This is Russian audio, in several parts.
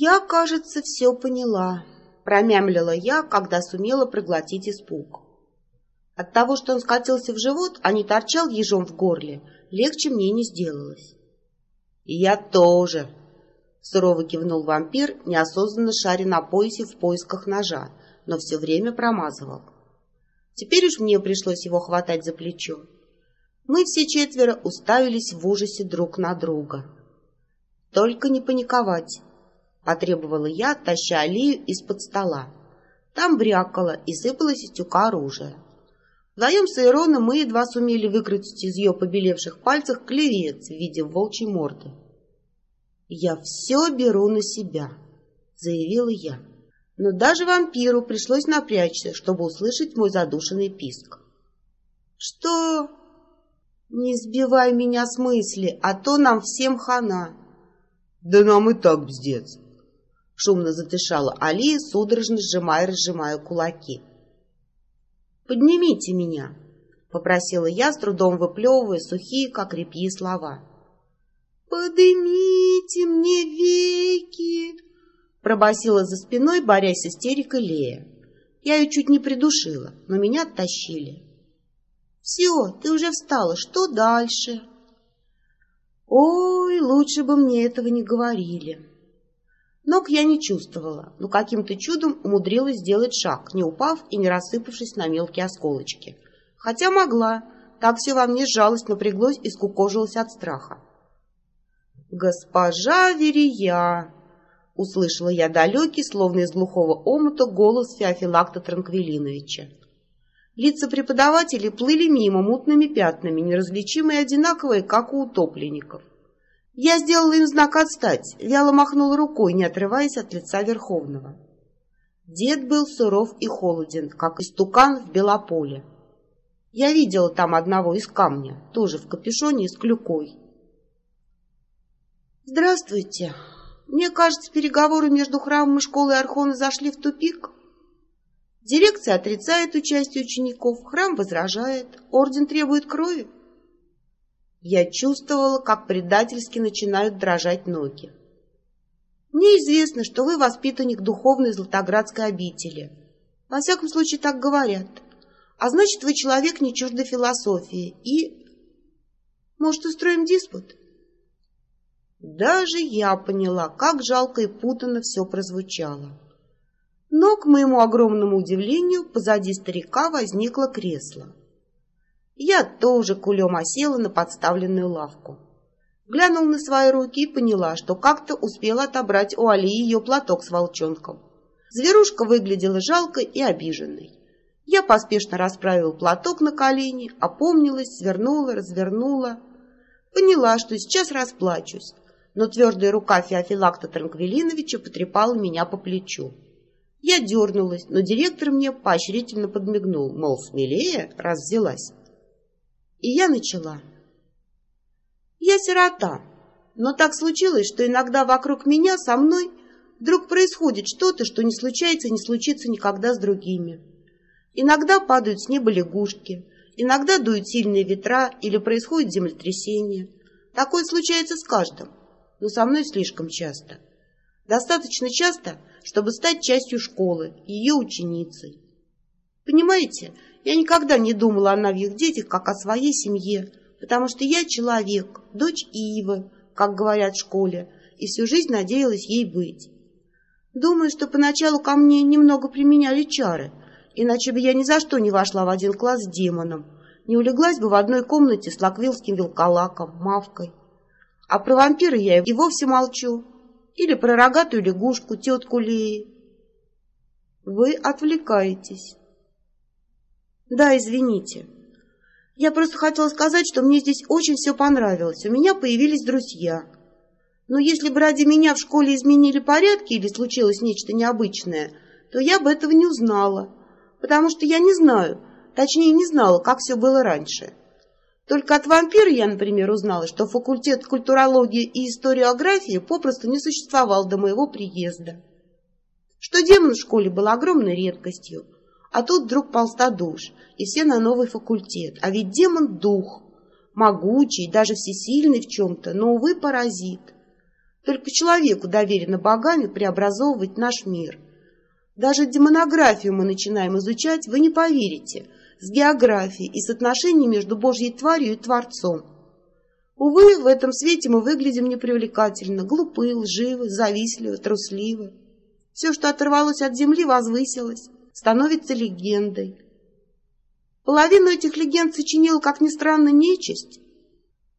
«Я, кажется, все поняла», — промямлила я, когда сумела проглотить испуг. От того, что он скатился в живот, а не торчал ежом в горле, легче мне не сделалось. «И я тоже», — сурово кивнул вампир, неосознанно шаря на поясе в поисках ножа, но все время промазывал. Теперь уж мне пришлось его хватать за плечо. Мы все четверо уставились в ужасе друг на друга. «Только не паниковать», — потребовала я, таща Алию из-под стола. Там брякало и сыпалось из тюка оружие. Вдвоем с Ироном мы едва сумели выкрутить из ее побелевших пальцев клевец в виде волчьей морды. «Я все беру на себя», — заявила я но даже вампиру пришлось напрячься, чтобы услышать мой задушенный писк. «Что?» «Не сбивай меня с мысли, а то нам всем хана». «Да нам и так бздец», — шумно затышала Алия, судорожно сжимая и разжимая кулаки. «Поднимите меня», — попросила я, с трудом выплевывая сухие, как репьи, слова. «Поднимите мне веки!» Пробасила за спиной, борясь с истерикой Лея. Я ее чуть не придушила, но меня оттащили. «Все, ты уже встала, что дальше?» «Ой, лучше бы мне этого не говорили». Ног я не чувствовала, но каким-то чудом умудрилась сделать шаг, не упав и не рассыпавшись на мелкие осколочки. Хотя могла, так все во мне сжалось, напряглось и скукожилось от страха. «Госпожа Верия!» Услышала я далекий, словно из глухого омута, голос Феофилакта Транквилиновича. Лица преподавателей плыли мимо мутными пятнами, неразличимые и одинаковые, как у утопленников. Я сделала им знак «отстать», вяло махнула рукой, не отрываясь от лица Верховного. Дед был суров и холоден, как истукан в Белополе. Я видела там одного из камня, тоже в капюшоне и с клюкой. «Здравствуйте!» Мне кажется, переговоры между храмом и школой Архона зашли в тупик. Дирекция отрицает участие учеников, храм возражает, орден требует крови. Я чувствовала, как предательски начинают дрожать ноги. Мне известно, что вы воспитанник духовной Златоградской обители. Во всяком случае, так говорят. А значит, вы человек не чуждой философии. И... Может, устроим диспут? Даже я поняла, как жалко и путанно все прозвучало. Но, к моему огромному удивлению, позади старика возникло кресло. Я тоже кулем осела на подставленную лавку. Глянула на свои руки и поняла, что как-то успела отобрать у Алии ее платок с волчонком. Зверушка выглядела жалкой и обиженной. Я поспешно расправила платок на колени, опомнилась, свернула, развернула. Поняла, что сейчас расплачусь, но твердая рука Феофилакта Транквилиновича потрепала меня по плечу. Я дернулась, но директор мне поощрительно подмигнул, мол, смелее, раз взялась. И я начала. Я сирота, но так случилось, что иногда вокруг меня, со мной, вдруг происходит что-то, что не случается и не случится никогда с другими. Иногда падают с неба лягушки, иногда дуют сильные ветра или происходит землетрясение. Такое случается с каждым но со мной слишком часто. Достаточно часто, чтобы стать частью школы, ее ученицей. Понимаете, я никогда не думала о новых детях, как о своей семье, потому что я человек, дочь Ивы, как говорят в школе, и всю жизнь надеялась ей быть. Думаю, что поначалу ко мне немного применяли чары, иначе бы я ни за что не вошла в один класс с демоном, не улеглась бы в одной комнате с лаквилским вилколаком, мавкой. А про вампира я и вовсе молчу. Или про рогатую лягушку, тетку Леи. Вы отвлекаетесь. Да, извините. Я просто хотела сказать, что мне здесь очень все понравилось. У меня появились друзья. Но если бы ради меня в школе изменили порядки или случилось нечто необычное, то я бы этого не узнала. Потому что я не знаю, точнее не знала, как все было раньше. Только от вампира я, например, узнала, что факультет культурологии и историографии попросту не существовал до моего приезда. Что демон в школе был огромной редкостью, а тут вдруг полстодуш, и все на новый факультет. А ведь демон — дух, могучий, даже всесильный в чем-то, но, увы, паразит. Только человеку доверено богами преобразовывать наш мир. Даже демонографию мы начинаем изучать, вы не поверите, с географией и с отношением между Божьей тварью и Творцом. Увы, в этом свете мы выглядим непривлекательно, глупы, лживы, завистливы, трусливы. Все, что оторвалось от земли, возвысилось, становится легендой. Половину этих легенд сочинила, как ни странно, нечисть.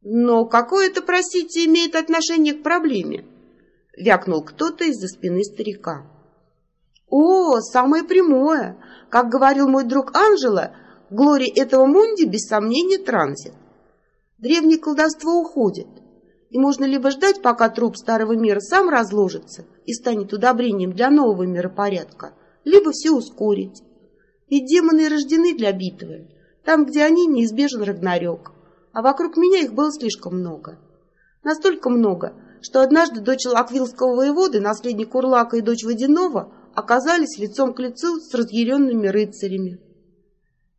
Но какое это, простите, имеет отношение к проблеме? Вякнул кто-то из-за спины старика. О, самое прямое. Как говорил мой друг Анжела, Глория этого Мунди без сомнения транзит. Древнее колдовство уходит, и можно либо ждать, пока труп старого мира сам разложится и станет удобрением для нового миропорядка, либо все ускорить. Ведь демоны рождены для битвы, там, где они, неизбежен Рагнарёк, а вокруг меня их было слишком много. Настолько много, что однажды дочь Лаквилского воеводы, наследник Урлака и дочь Водянова, оказались лицом к лицу с разъяренными рыцарями.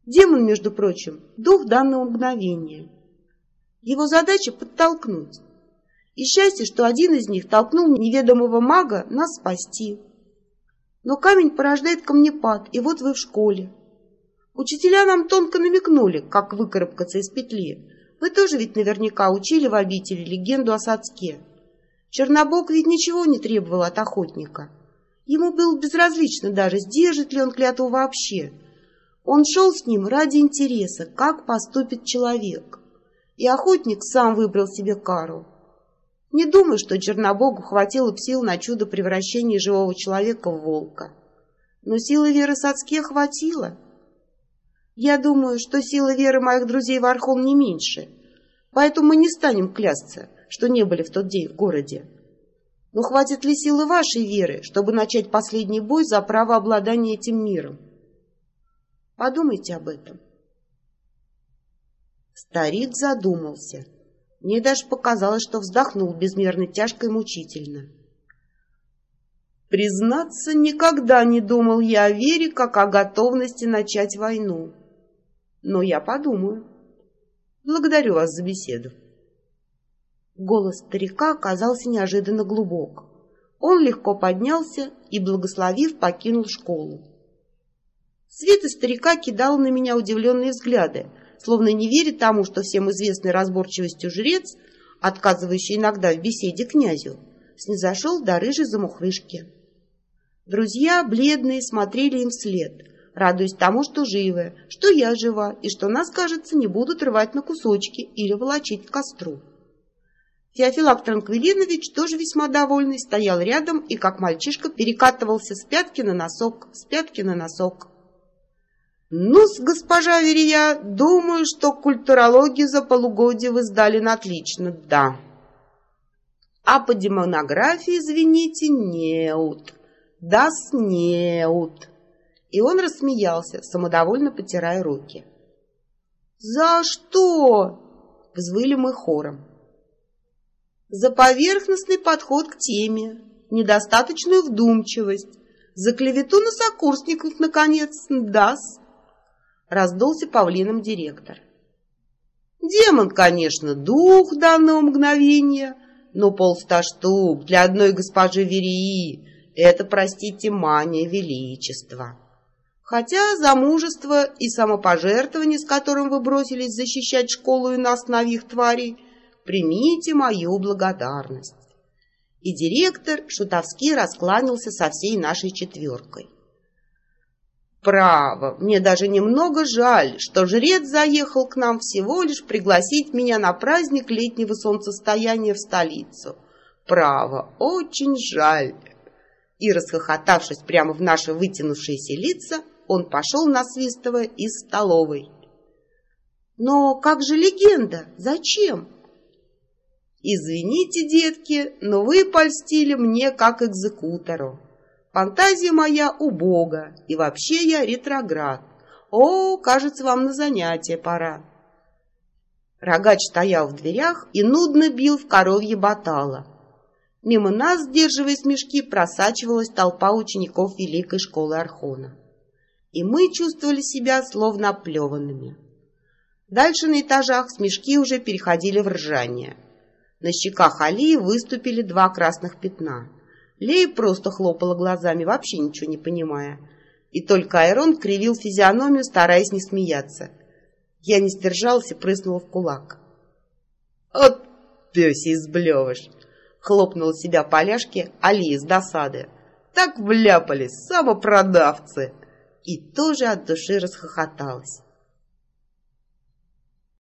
Демон, между прочим, дух данного мгновения. Его задача — подтолкнуть. И счастье, что один из них толкнул неведомого мага нас спасти. Но камень порождает камнепад, и вот вы в школе. Учителя нам тонко намекнули, как выкарабкаться из петли. Вы тоже ведь наверняка учили в обители легенду о Сацке. Чернобог ведь ничего не требовал от охотника. Ему было безразлично даже, сдержит ли он клятву вообще — он шел с ним ради интереса, как поступит человек. И охотник сам выбрал себе кару. Не думаю, что Чернобогу хватило сил на чудо превращения живого человека в волка. Но силы веры Сацке хватило. Я думаю, что сила веры моих друзей в Архон не меньше, поэтому мы не станем клясться, что не были в тот день в городе. Но хватит ли силы вашей веры, чтобы начать последний бой за право обладания этим миром? Подумайте об этом. Старик задумался. Мне даже показалось, что вздохнул безмерно тяжко и мучительно. Признаться, никогда не думал я о вере, как о готовности начать войну. Но я подумаю. Благодарю вас за беседу. Голос старика оказался неожиданно глубок. Он легко поднялся и, благословив, покинул школу. Света старика кидала на меня удивленные взгляды, словно не верит тому, что всем известной разборчивостью жрец, отказывающий иногда в беседе князю, снизошел до рыжей замухрышки. Друзья, бледные, смотрели им вслед, радуясь тому, что живы, что я жива, и что нас, кажется, не будут рвать на кусочки или волочить к костру. Феофилак Транквилинович, тоже весьма довольный, стоял рядом и, как мальчишка, перекатывался с пятки на носок, с пятки на носок ну госпожа Верия, думаю, что культурологию за полугодие вы сдали на отлично, да. А по демонографии, извините, неут. Да-с, неут. И он рассмеялся, самодовольно потирая руки. «За что?» — взвыли мы хором. «За поверхностный подход к теме, недостаточную вдумчивость, за клевету на сокурсников, наконец, да-с раздулся павлином директор. Демон, конечно, дух данного мгновения, но полста штук для одной госпожи Верии — это, простите, мания величества. Хотя замужество и самопожертвование, с которым вы бросились защищать школу и нас, нових тварей, примите мою благодарность. И директор шутовски раскланялся со всей нашей четверкой. Право, мне даже немного жаль, что жрец заехал к нам всего лишь пригласить меня на праздник летнего солнцестояния в столицу. Право, очень жаль. И, расхохотавшись прямо в наши вытянувшиеся лица, он пошел, насвистывая, из столовой. Но как же легенда? Зачем? Извините, детки, но вы польстили мне как экзекутору. Фантазия моя убога, и вообще я ретроград. О, кажется, вам на занятие пора. Рогач стоял в дверях и нудно бил в коровье батала. Мимо нас, сдерживая смешки, просачивалась толпа учеников Великой школы Архона. И мы чувствовали себя словно оплеванными. Дальше на этажах смешки уже переходили в ржание. На щеках Алии выступили два красных пятна. Лея просто хлопала глазами, вообще ничего не понимая. И только Айрон кривил физиономию, стараясь не смеяться. Я не сдержался, прыснула в кулак. «От пёсий сблёвыш!» — хлопнула себя поляшки Алия с досады. «Так вляпались самопродавцы!» И тоже от души расхохоталась.